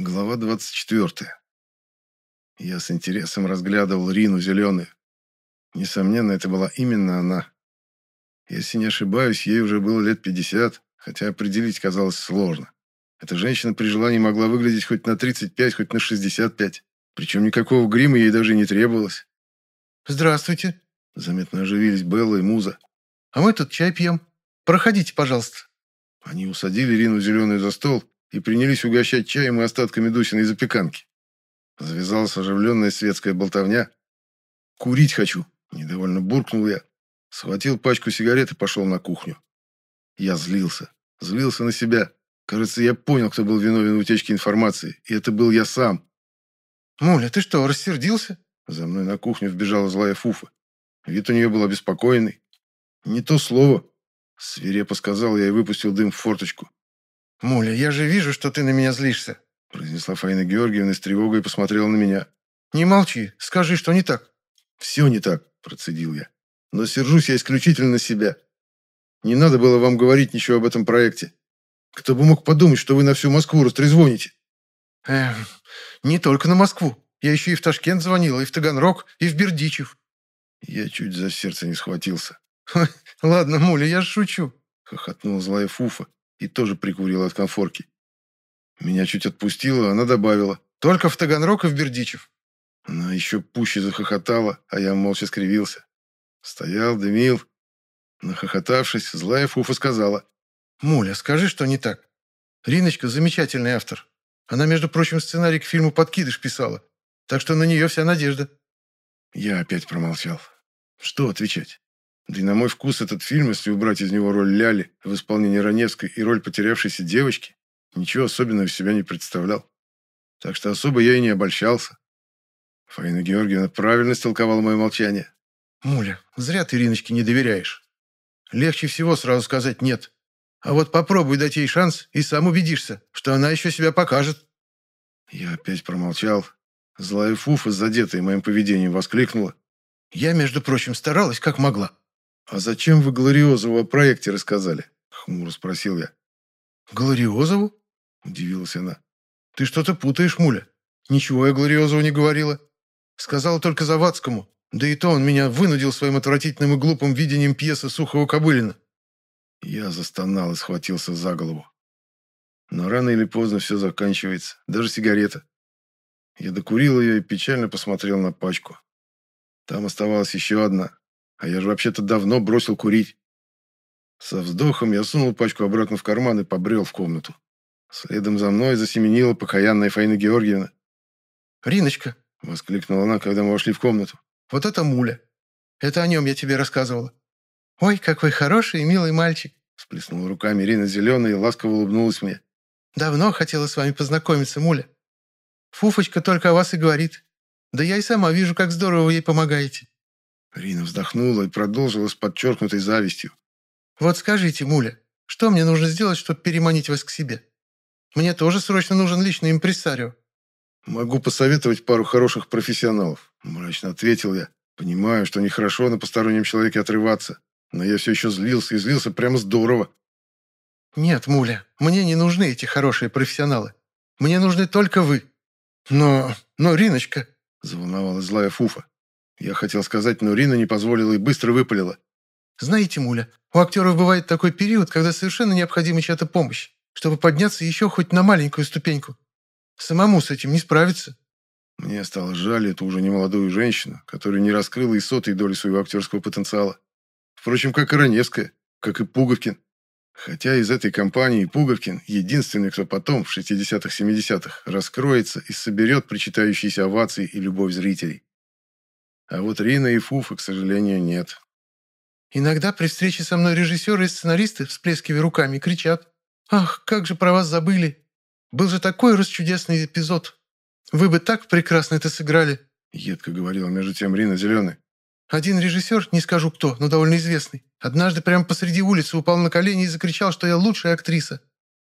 Глава 24. Я с интересом разглядывал Рину зеленую. Несомненно, это была именно она. Если не ошибаюсь, ей уже было лет 50, хотя определить казалось сложно. Эта женщина при желании могла выглядеть хоть на 35, хоть на 65. Причем никакого грима ей даже не требовалось. «Здравствуйте», — заметно оживились Белла и Муза. «А мы тут чай пьем. Проходите, пожалуйста». Они усадили Рину зеленую за стол и принялись угощать чаем и остатками Дусиной запеканки. Завязалась оживленная светская болтовня. «Курить хочу», — недовольно буркнул я. Схватил пачку сигарет и пошел на кухню. Я злился. Злился на себя. Кажется, я понял, кто был виновен в утечке информации, и это был я сам. «Муля, ты что, рассердился?» За мной на кухню вбежала злая Фуфа. Вид у нее был обеспокоенный. «Не то слово», — свирепо сказал я и выпустил дым в форточку. «Муля, я же вижу, что ты на меня злишься», произнесла Фаина Георгиевна с тревогой и посмотрела на меня. «Не молчи, скажи, что не так». «Все не так», процедил я. «Но сержусь я исключительно на себя. Не надо было вам говорить ничего об этом проекте. Кто бы мог подумать, что вы на всю Москву растрезвоните?» «Эх, не только на Москву. Я еще и в Ташкент звонила, и в Таганрог, и в Бердичев». Я чуть за сердце не схватился. «Ладно, Муля, я шучу», — хохотнула злая Фуфа и тоже прикурила от конфорки. Меня чуть отпустила, она добавила. «Только в Таганрог и в Бердичев». Она еще пуще захохотала, а я молча скривился. Стоял, дымил. Нахохотавшись, злая Фуфа сказала. «Муля, скажи, что не так. Риночка замечательный автор. Она, между прочим, сценарий к фильму «Подкидыш» писала. Так что на нее вся надежда». Я опять промолчал. Что отвечать? Да и на мой вкус этот фильм, если убрать из него роль Ляли в исполнении Раневской и роль потерявшейся девочки, ничего особенного из себя не представлял. Так что особо я и не обольщался. Фаина Георгиевна правильно истолковала мое молчание. «Муля, зря ты Риночке не доверяешь. Легче всего сразу сказать «нет». А вот попробуй дать ей шанс, и сам убедишься, что она еще себя покажет». Я опять промолчал. Злая Фуфа, задетая моим поведением, воскликнула. «Я, между прочим, старалась как могла. «А зачем вы Глориозову о проекте рассказали?» — хмуро спросил я. «Глориозову?» — удивилась она. «Ты что-то путаешь, Муля. Ничего я Глориозову не говорила. Сказала только Завадскому. Да и то он меня вынудил своим отвратительным и глупым видением пьесы Сухого-Кобылина». Я застонал и схватился за голову. Но рано или поздно все заканчивается, даже сигарета. Я докурил ее и печально посмотрел на пачку. Там оставалась еще одна, а я же вообще-то давно бросил курить. Со вздохом я сунул пачку обратно в карман и побрел в комнату. Следом за мной засеменила покаянная Фаина Георгиевна. «Риночка!» — воскликнула она, когда мы вошли в комнату. «Вот это муля! Это о нем я тебе рассказывала. Ой, какой хороший и милый мальчик!» Сплеснула руками Ирина Зеленая и ласково улыбнулась мне. «Давно хотела с вами познакомиться, муля. Фуфочка только о вас и говорит. Да я и сама вижу, как здорово вы ей помогаете. Рина вздохнула и продолжила с подчеркнутой завистью. «Вот скажите, Муля, что мне нужно сделать, чтобы переманить вас к себе? Мне тоже срочно нужен личный импрессарио». «Могу посоветовать пару хороших профессионалов», – мрачно ответил я. «Понимаю, что нехорошо на постороннем человеке отрываться, но я все еще злился и злился прямо здорово». «Нет, Муля, мне не нужны эти хорошие профессионалы. Мне нужны только вы». «Но... но, Риночка...» – заволновалась злая Фуфа. Я хотел сказать, но Рина не позволила и быстро выпалила. «Знаете, Муля, у актеров бывает такой период, когда совершенно необходима чья-то помощь, чтобы подняться еще хоть на маленькую ступеньку. Самому с этим не справиться». Мне стало жаль эту уже немолодую женщину, которая не раскрыла и сотой доли своего актерского потенциала. Впрочем, как и Раневская, как и Пуговкин. Хотя из этой компании Пуговкин единственный, кто потом, в 60-х-70-х, раскроется и соберет причитающиеся овации и любовь зрителей. А вот Рина и Фуфа, к сожалению, нет. Иногда при встрече со мной режиссеры и сценаристы, всплескивая руками, кричат. «Ах, как же про вас забыли! Был же такой расчудесный эпизод! Вы бы так прекрасно это сыграли!» Едко говорила между тем Рина Зеленый. Один режиссер, не скажу кто, но довольно известный, однажды прямо посреди улицы упал на колени и закричал, что я лучшая актриса.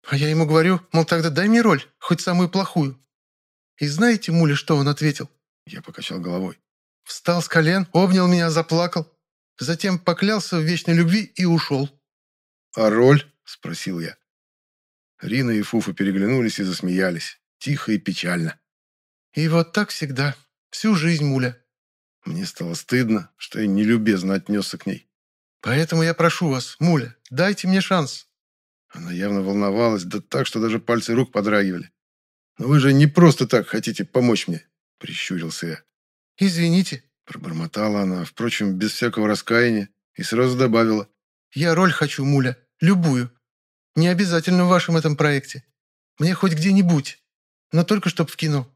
А я ему говорю, мол, тогда дай мне роль, хоть самую плохую. И знаете, Муля, что он ответил? Я покачал головой. Встал с колен, обнял меня, заплакал. Затем поклялся в вечной любви и ушел. «А роль?» – спросил я. Рина и Фуфа переглянулись и засмеялись. Тихо и печально. И вот так всегда. Всю жизнь, Муля. Мне стало стыдно, что я нелюбезно отнесся к ней. Поэтому я прошу вас, Муля, дайте мне шанс. Она явно волновалась, да так, что даже пальцы рук подрагивали. «Но вы же не просто так хотите помочь мне», — прищурился я. «Извините», — пробормотала она, впрочем, без всякого раскаяния, и сразу добавила. «Я роль хочу, Муля, любую. Не обязательно в вашем этом проекте. Мне хоть где-нибудь, но только чтоб в кино.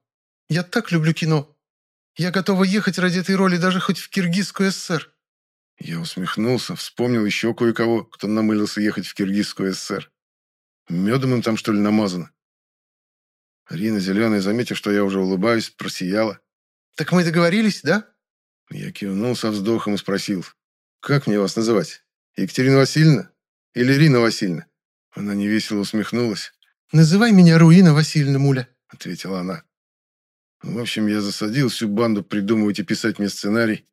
Я так люблю кино. Я готова ехать ради этой роли даже хоть в Киргизскую ССР». Я усмехнулся, вспомнил еще кое-кого, кто намылился ехать в Киргизскую ССР. Медом им там, что ли, намазано? Рина Зеленая, заметив, что я уже улыбаюсь, просияла. «Так мы договорились, да?» Я кивнул со вздохом и спросил. «Как мне вас называть? Екатерина Васильевна? Или Рина Васильевна?» Она невесело усмехнулась. «Называй меня Руина Васильевна, Муля», — ответила она. В общем, я засадил всю банду придумывать и писать мне сценарий.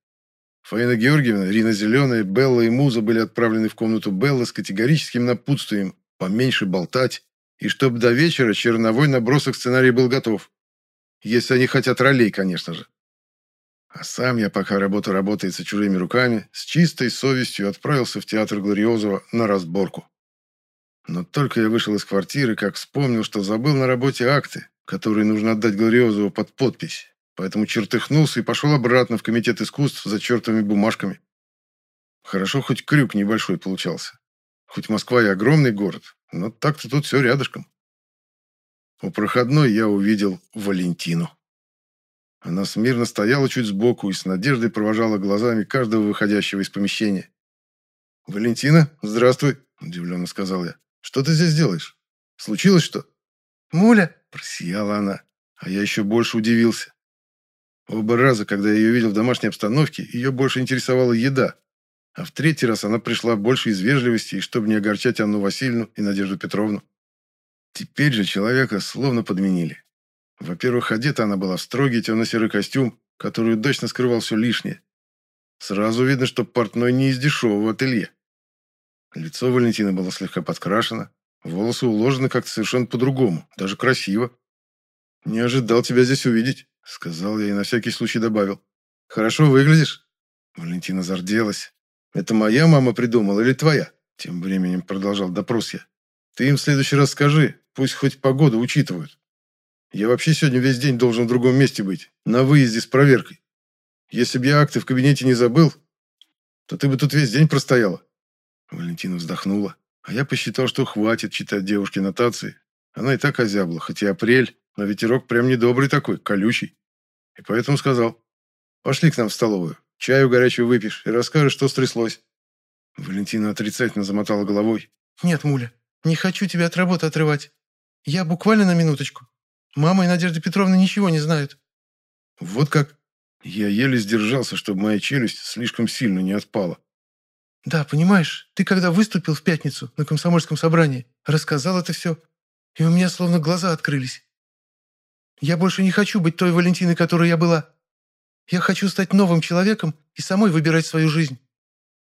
Фаина Георгиевна, Рина Зеленая, Белла и Муза были отправлены в комнату Беллы с категорическим напутствием поменьше болтать, и чтобы до вечера черновой набросок сценария был готов. Если они хотят ролей, конечно же. А сам я, пока работа работается чужими руками, с чистой совестью отправился в театр Глориозова на разборку. Но только я вышел из квартиры, как вспомнил, что забыл на работе акты, которые нужно отдать Глориозову под подпись. Поэтому чертыхнулся и пошел обратно в комитет искусств за чертовыми бумажками. Хорошо, хоть крюк небольшой получался. Хоть Москва и огромный город, но так-то тут все рядышком. У проходной я увидел Валентину. Она смирно стояла чуть сбоку и с надеждой провожала глазами каждого выходящего из помещения. «Валентина, здравствуй», – удивленно сказал я. «Что ты здесь делаешь? Случилось что?» «Муля», – просияла она, а я еще больше удивился. Оба раза, когда я ее видел в домашней обстановке, ее больше интересовала еда, а в третий раз она пришла больше из вежливости, и чтобы не огорчать Анну Васильевну и Надежду Петровну. Теперь же человека словно подменили. Во-первых, одета она была в строгий темно-серый костюм, который удачно скрывал все лишнее. Сразу видно, что портной не из дешевого ателье. Лицо Валентины было слегка подкрашено, волосы уложены как-то совершенно по-другому, даже красиво. «Не ожидал тебя здесь увидеть», — сказал я и на всякий случай добавил. «Хорошо выглядишь». Валентина зарделась, это моя мама придумала или твоя?» Тем временем продолжал допрос я. «Ты им в следующий раз скажи, пусть хоть погоду учитывают. Я вообще сегодня весь день должен в другом месте быть, на выезде с проверкой. Если бы я акты в кабинете не забыл, то ты бы тут весь день простояла». Валентина вздохнула, а я посчитал, что хватит читать девушке нотации. Она и так озябла, хоть и апрель, но ветерок прям недобрый такой, колючий. И поэтому сказал, пошли к нам в столовую. Чаю горячего выпьешь и расскажешь, что стряслось». Валентина отрицательно замотала головой. «Нет, Муля, не хочу тебя от работы отрывать. Я буквально на минуточку. Мама и Надежда Петровна ничего не знают». «Вот как?» Я еле сдержался, чтобы моя челюсть слишком сильно не отпала. «Да, понимаешь, ты когда выступил в пятницу на комсомольском собрании, рассказал это все, и у меня словно глаза открылись. Я больше не хочу быть той Валентиной, которой я была. Я хочу стать новым человеком и самой выбирать свою жизнь».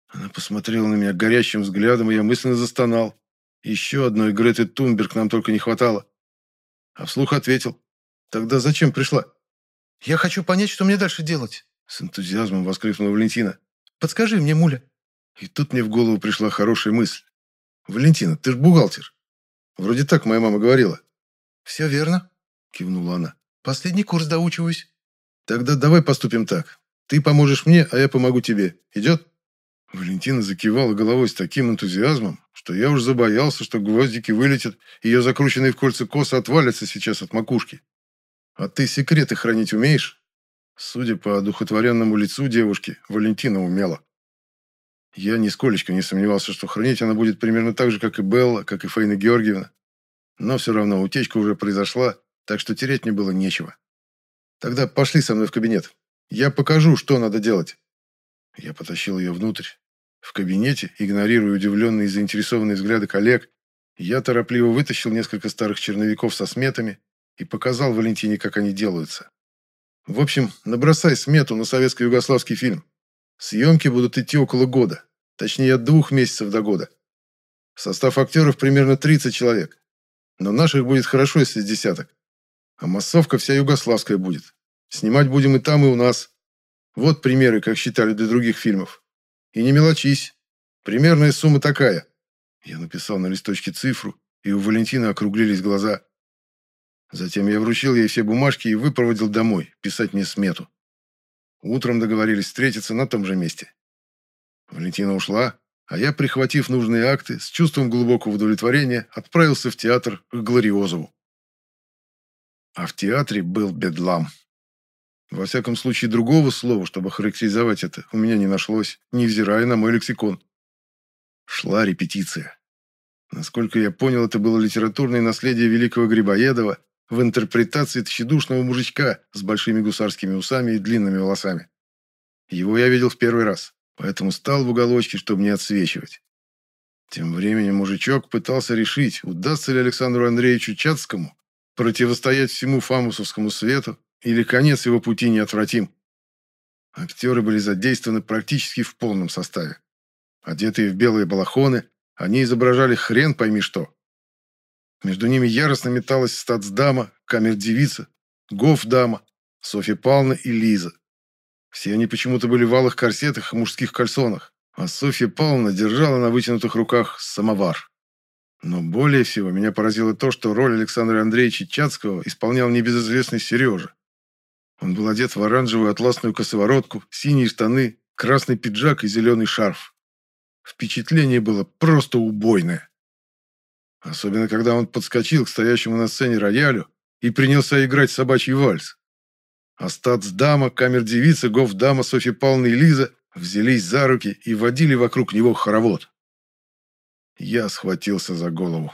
Она посмотрела на меня горящим взглядом, и я мысленно застонал. Еще одной Греты Тунберг нам только не хватало. А вслух ответил. «Тогда зачем пришла?» «Я хочу понять, что мне дальше делать», — с энтузиазмом воскликнула Валентина. «Подскажи мне, Муля». И тут мне в голову пришла хорошая мысль. «Валентина, ты ж бухгалтер. Вроде так моя мама говорила». «Все верно», — кивнула она. «Последний курс доучиваюсь». Тогда давай поступим так. Ты поможешь мне, а я помогу тебе. Идет?» Валентина закивала головой с таким энтузиазмом, что я уж забоялся, что гвоздики вылетят, и ее закрученные в кольца косы отвалятся сейчас от макушки. «А ты секреты хранить умеешь?» Судя по одухотворенному лицу девушки, Валентина умела. Я нисколечко не сомневался, что хранить она будет примерно так же, как и Белла, как и Фаина Георгиевна. Но все равно утечка уже произошла, так что терять мне было нечего. Тогда пошли со мной в кабинет. Я покажу, что надо делать. Я потащил ее внутрь. В кабинете, игнорируя удивленные и заинтересованные взгляды коллег, я торопливо вытащил несколько старых черновиков со сметами и показал Валентине, как они делаются. В общем, набросай смету на советско-югославский фильм. Съемки будут идти около года. Точнее, от двух месяцев до года. Состав актеров примерно 30 человек. Но наших будет хорошо, если с десяток. А массовка вся югославская будет. Снимать будем и там, и у нас. Вот примеры, как считали для других фильмов. И не мелочись. Примерная сумма такая. Я написал на листочке цифру, и у Валентины округлились глаза. Затем я вручил ей все бумажки и выпроводил домой, писать мне смету. Утром договорились встретиться на том же месте. Валентина ушла, а я, прихватив нужные акты, с чувством глубокого удовлетворения отправился в театр к Глориозову. А в театре был бедлам. Во всяком случае, другого слова, чтобы характеризовать это, у меня не нашлось, невзирая на мой лексикон. Шла репетиция. Насколько я понял, это было литературное наследие великого Грибоедова в интерпретации тщедушного мужичка с большими гусарскими усами и длинными волосами. Его я видел в первый раз, поэтому стал в уголочке, чтобы не отсвечивать. Тем временем мужичок пытался решить, удастся ли Александру Андреевичу Чацкому противостоять всему фамусовскому свету, или конец его пути неотвратим. Актеры были задействованы практически в полном составе. Одетые в белые балахоны, они изображали хрен пойми что. Между ними яростно металась статсдама, камер-девица, гофдама, Софья Павловна и Лиза. Все они почему-то были в алых корсетах и мужских кальсонах, а Софья Павловна держала на вытянутых руках самовар. Но более всего меня поразило то, что роль Александра Андреевича Чацкого исполнял небезызвестный Сережа. Он был одет в оранжевую атласную косоворотку, синие штаны, красный пиджак и зеленый шарф. Впечатление было просто убойное. Особенно, когда он подскочил к стоящему на сцене роялю и принялся играть собачий вальс. А статсдама, камер-девица, гофдама Софья Павловна и Лиза взялись за руки и водили вокруг него хоровод. Я схватился за голову.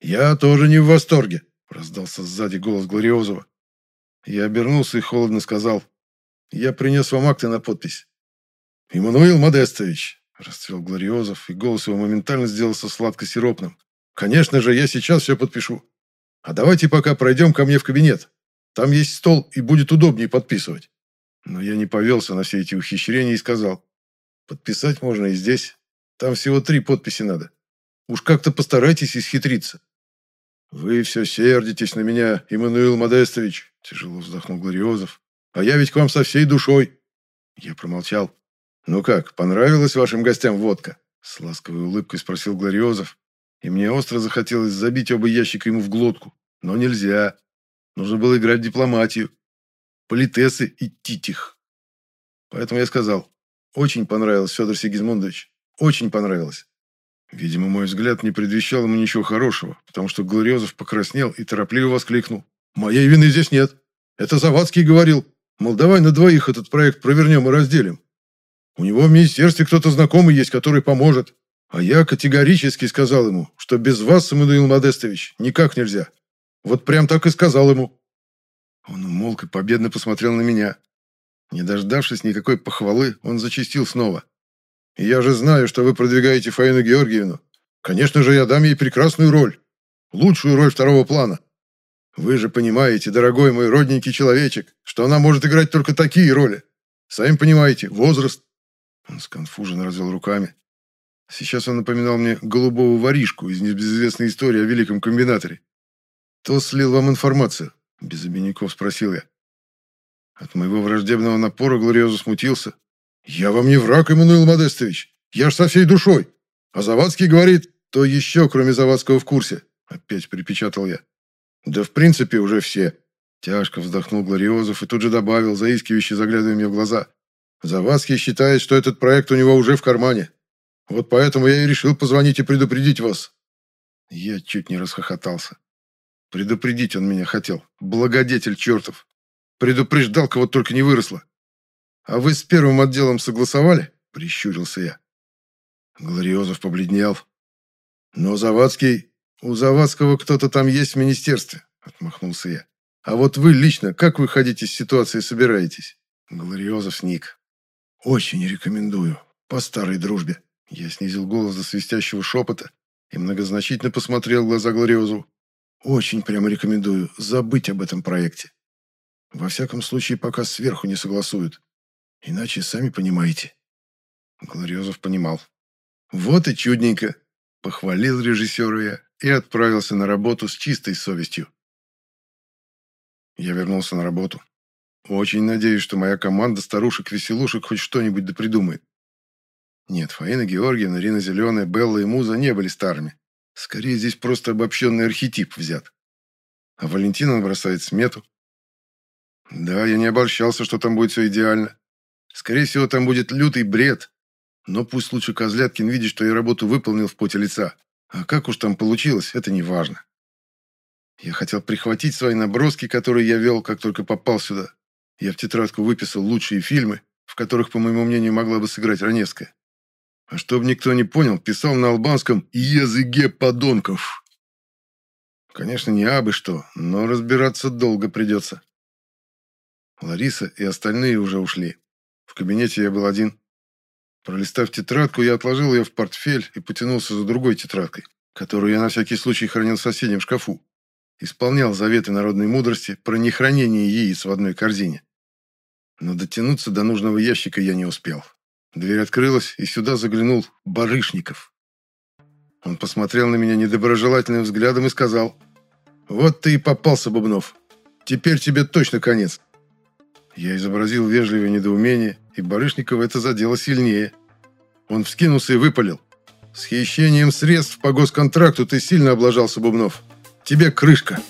«Я тоже не в восторге», — раздался сзади голос Глориозова. Я обернулся и холодно сказал, «Я принес вам акты на подпись». «Иммануил Модестович, Расцвел Глориозов, и голос его моментально сделался сладко-сиропным. «Конечно же, я сейчас все подпишу. А давайте пока пройдем ко мне в кабинет. Там есть стол, и будет удобнее подписывать». Но я не повелся на все эти ухищрения и сказал, «Подписать можно и здесь. Там всего три подписи надо. Уж как-то постарайтесь исхитриться». «Вы все сердитесь на меня, Иммануил Модестович», – тяжело вздохнул Глориозов. «А я ведь к вам со всей душой». Я промолчал. «Ну как, понравилась вашим гостям водка?» С ласковой улыбкой спросил Глориозов. И мне остро захотелось забить оба ящика ему в глотку. Но нельзя. Нужно было играть в дипломатию. Политесы и титих. Поэтому я сказал, очень понравилось, Федор Сигизмундович. Очень понравилось. Видимо, мой взгляд не предвещал ему ничего хорошего, потому что Глориозов покраснел и торопливо воскликнул. «Моей вины здесь нет. Это Завадский говорил. Мол, давай на двоих этот проект провернем и разделим. У него в министерстве кто-то знакомый есть, который поможет. А я категорически сказал ему, что без вас, Самуил Модестович, никак нельзя. Вот прям так и сказал ему. Он умолк и победно посмотрел на меня. Не дождавшись никакой похвалы, он зачастил снова. «Я же знаю, что вы продвигаете Фаину Георгиевну. Конечно же, я дам ей прекрасную роль. Лучшую роль второго плана. Вы же понимаете, дорогой мой родненький человечек, что она может играть только такие роли. Сами понимаете, возраст, он сконфуженно развел руками. Сейчас он напоминал мне голубого воришку из небезызвестной истории о великом комбинаторе. «Кто слил вам информацию?» – без обиняков спросил я. От моего враждебного напора Глориозу смутился. «Я вам не враг, Эммануил Модестович. Я ж со всей душой. А Завадский говорит, то еще, кроме Завадского, в курсе». Опять припечатал я. «Да в принципе уже все». Тяжко вздохнул Глориозов и тут же добавил, заискивающе заглядывая мне в глаза. Завадский считает, что этот проект у него уже в кармане. Вот поэтому я и решил позвонить и предупредить вас». Я чуть не расхохотался. Предупредить он меня хотел. Благодетель чертов. Предупреждал, кого только не выросло. «А вы с первым отделом согласовали?» Прищурился я. Глориозов побледнел. «Но Завадский... У Завадского кто-то там есть в министерстве», отмахнулся я. «А вот вы лично, как выходить из ситуации собираетесь?» Глориозов сник. «Очень рекомендую. По старой дружбе». Я снизил голос до свистящего шепота и многозначительно посмотрел в глаза Глориозу. «Очень прямо рекомендую забыть об этом проекте. Во всяком случае, пока сверху не согласуют. Иначе, сами понимаете». Глориозов понимал. «Вот и чудненько!» – похвалил режиссера я и отправился на работу с чистой совестью. Я вернулся на работу. Очень надеюсь, что моя команда старушек-веселушек хоть что-нибудь да придумает. Нет, Фаина Георгиевна, Рина Зеленая, Белла и Муза не были старыми. Скорее, здесь просто обобщенный архетип взят. А Валентина бросает смету. Да, я не обольщался, что там будет все идеально. Скорее всего, там будет лютый бред. Но пусть лучше Козляткин видит, что я работу выполнил в поте лица. А как уж там получилось, это не важно. Я хотел прихватить свои наброски, которые я вел, как только попал сюда. Я в тетрадку выписал лучшие фильмы, в которых, по моему мнению, могла бы сыграть Раневская. А чтобы никто не понял, писал на албанском «Языке подонков». Конечно, не абы что, но разбираться долго придется. Лариса и остальные уже ушли. В кабинете я был один. Пролистав тетрадку, я отложил ее в портфель и потянулся за другой тетрадкой, которую я на всякий случай хранил в соседнем шкафу. Исполнял заветы народной мудрости про нехранение яиц в одной корзине. Но дотянуться до нужного ящика я не успел. Дверь открылась, и сюда заглянул Барышников. Он посмотрел на меня недоброжелательным взглядом и сказал, «Вот ты и попался, Бубнов. Теперь тебе точно конец». Я изобразил вежливое недоумение, и Барышникова это задело сильнее. Он вскинулся и выпалил. «С хищением средств по госконтракту ты сильно облажался, Бубнов. Тебе крышка».